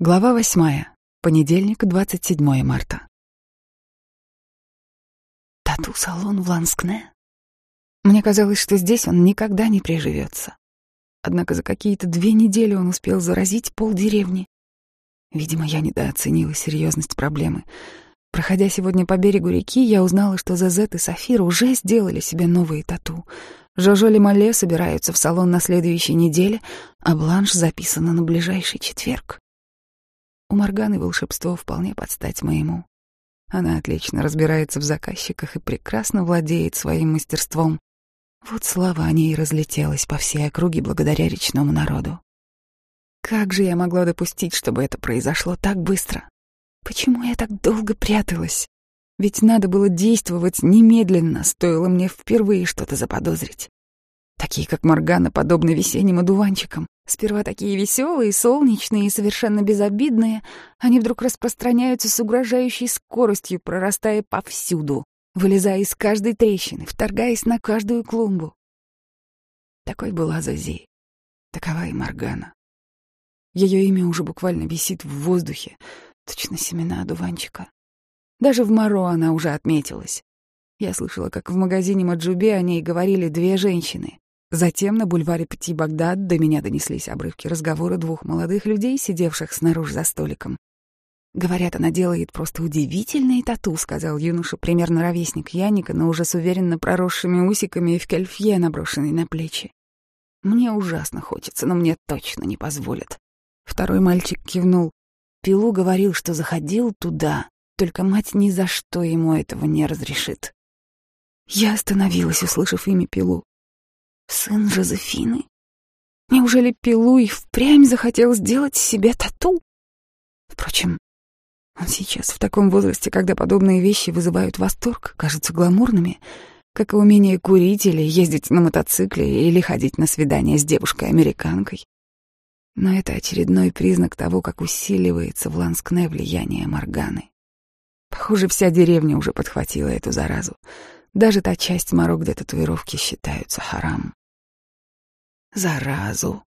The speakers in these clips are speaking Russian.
Глава восьмая. Понедельник, 27 марта. Тату-салон в Ланскне. Мне казалось, что здесь он никогда не приживется. Однако за какие-то две недели он успел заразить полдеревни. Видимо, я недооценила серьезность проблемы. Проходя сегодня по берегу реки, я узнала, что Зазет и Сафир уже сделали себе новые тату. Жожо Лемале собираются в салон на следующей неделе, а Бланш записана на ближайший четверг. У Морганы волшебство вполне под стать моему. Она отлично разбирается в заказчиках и прекрасно владеет своим мастерством. Вот слава о ней разлетелась по всей округе благодаря речному народу. Как же я могла допустить, чтобы это произошло так быстро? Почему я так долго пряталась? Ведь надо было действовать немедленно, стоило мне впервые что-то заподозрить. Такие, как Моргана, подобны весенним одуванчикам. Сперва такие веселые, солнечные и совершенно безобидные, они вдруг распространяются с угрожающей скоростью, прорастая повсюду, вылезая из каждой трещины, вторгаясь на каждую клумбу. Такой была Зази. Такова и Моргана. Ее имя уже буквально висит в воздухе, точно семена одуванчика. Даже в Моро она уже отметилась. Я слышала, как в магазине Маджубе о ней говорили две женщины. Затем на бульваре Пяти-Багдад до меня донеслись обрывки разговора двух молодых людей, сидевших снаружи за столиком. «Говорят, она делает просто удивительные тату», — сказал юноша, примерно ровесник Яника, но уже с уверенно проросшими усиками и в кельфье, наброшенной на плечи. «Мне ужасно хочется, но мне точно не позволят». Второй мальчик кивнул. Пилу говорил, что заходил туда, только мать ни за что ему этого не разрешит. Я остановилась, услышав имя Пилу. Сын Жозефины? Неужели Пилу и впрямь захотел сделать себе тату? Впрочем, он сейчас в таком возрасте, когда подобные вещи вызывают восторг, кажутся гламурными, как и умение курить или ездить на мотоцикле или ходить на свидание с девушкой-американкой. Но это очередной признак того, как усиливается в Ланскне влияние Морганы. Похоже, вся деревня уже подхватила эту заразу. Даже та часть Моро, где татуировки считаются харам заразу.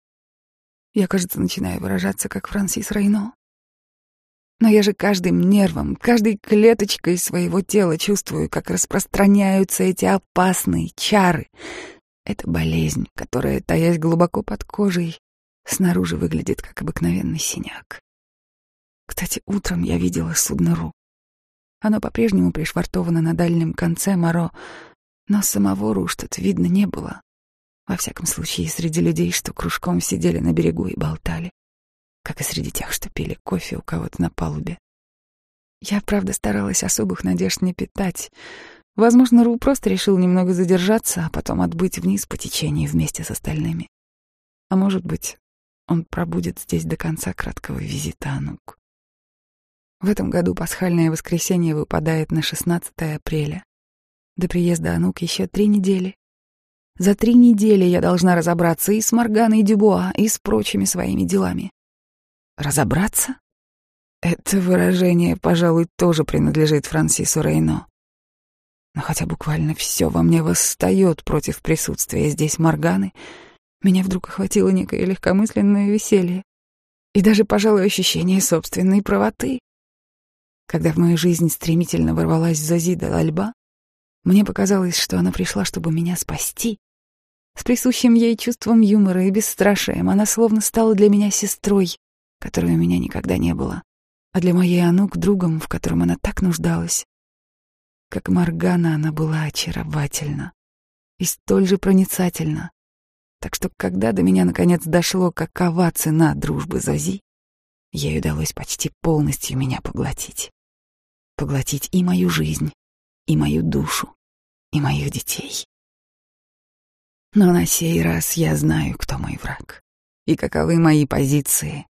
Я, кажется, начинаю выражаться как Франсис Рейно. Но я же каждым нервом, каждой клеточкой своего тела чувствую, как распространяются эти опасные чары. Это болезнь, которая, таясь глубоко под кожей, снаружи выглядит как обыкновенный синяк. Кстати, утром я видела судно Ру. Оно по-прежнему пришвартовано на дальнем конце Моро, но самого Ру что-то видно не было. Во всяком случае, среди людей, что кружком сидели на берегу и болтали, как и среди тех, что пили кофе у кого-то на палубе. Я, правда, старалась особых надежд не питать. Возможно, Ру просто решил немного задержаться, а потом отбыть вниз по течению вместе с остальными. А может быть, он пробудет здесь до конца краткого визита Анук. В этом году пасхальное воскресенье выпадает на 16 апреля. До приезда Анук еще три недели, за три недели я должна разобраться и с Морганой Дюбуа, и с прочими своими делами. Разобраться? Это выражение, пожалуй, тоже принадлежит Франсису Рейно. Но хотя буквально все во мне восстает против присутствия здесь Морганы, меня вдруг охватило некое легкомысленное веселье и даже, пожалуй, ощущение собственной правоты. Когда в мою жизнь стремительно ворвалась Зазида Альба, мне показалось, что она пришла, чтобы меня спасти, с присущим ей чувством юмора и бесстрашием она словно стала для меня сестрой, которой у меня никогда не было, а для моей Анук — другом, в котором она так нуждалась. Как Маргана она была очаровательна и столь же проницательна. Так что, когда до меня наконец дошло, какова цена дружбы Зази, ей удалось почти полностью меня поглотить. Поглотить и мою жизнь, и мою душу, и моих детей. Но на сей раз я знаю, кто мой враг и каковы мои позиции.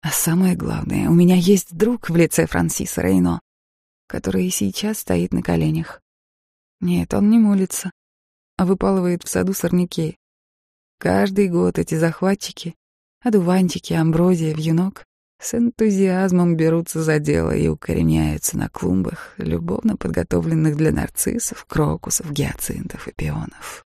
А самое главное, у меня есть друг в лице Франсиса Рейно, который сейчас стоит на коленях. Нет, он не молится, а выпалывает в саду сорняки. Каждый год эти захватчики, одуванчики, амброзия, вьюнок, с энтузиазмом берутся за дело и укореняются на клумбах, любовно подготовленных для нарциссов, крокусов, гиацинтов и пионов.